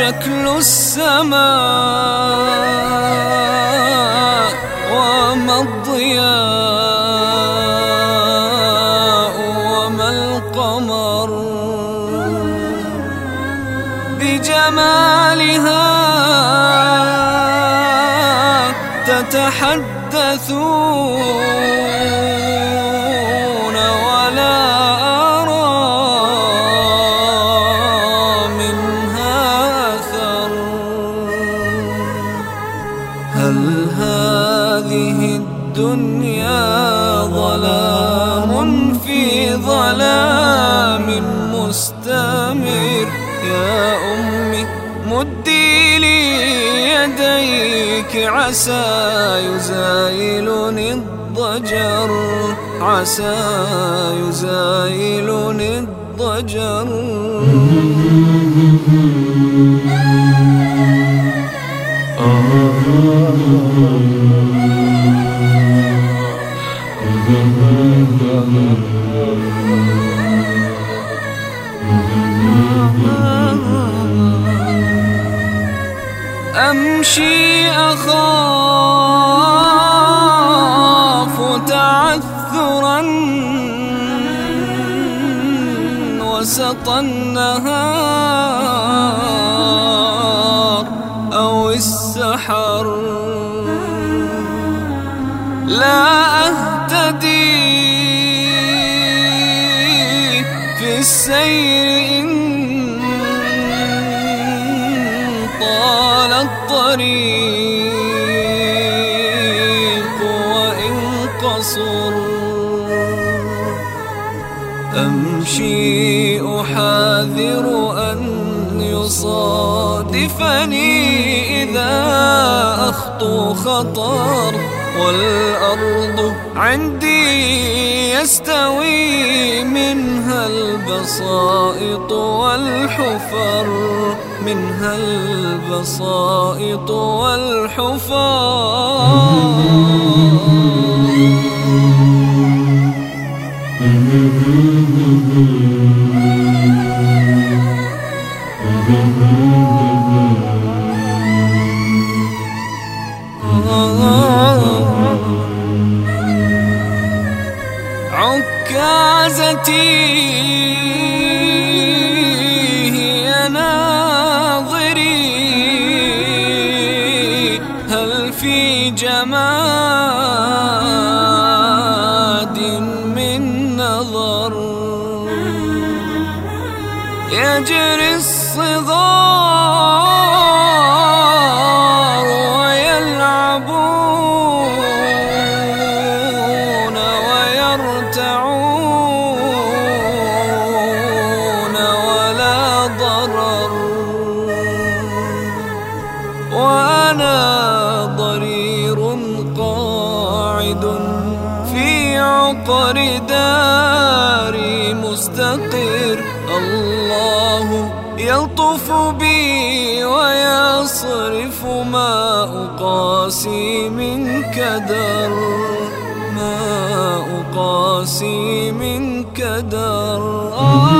شكل السماء وما الضياء وما القمر بجمالها تتحدثون. هل هذه الدنيا ظلام في ظلام مستمر؟ يا أمي مدي لي يديك عسى يزايلني الضجر عسى يزايلني الضجر. أمشي أخاف تعثرا وسط النهار. لا أهتدي في السير إن طال الطريق وإن قصر. أمشي أحاذر أن يصادفني إذا أخطو خطر. والأرض عندي يستوي منها البسائط والحفر منها البسائط والحفر. عكازتي. هي ناظري هل في جماد من نظر؟ يجري الصغار عقر داري مستقر. الله يلطف بي ويصرف ما أقاسي من كدر. ما أقاسي من كدر. آه.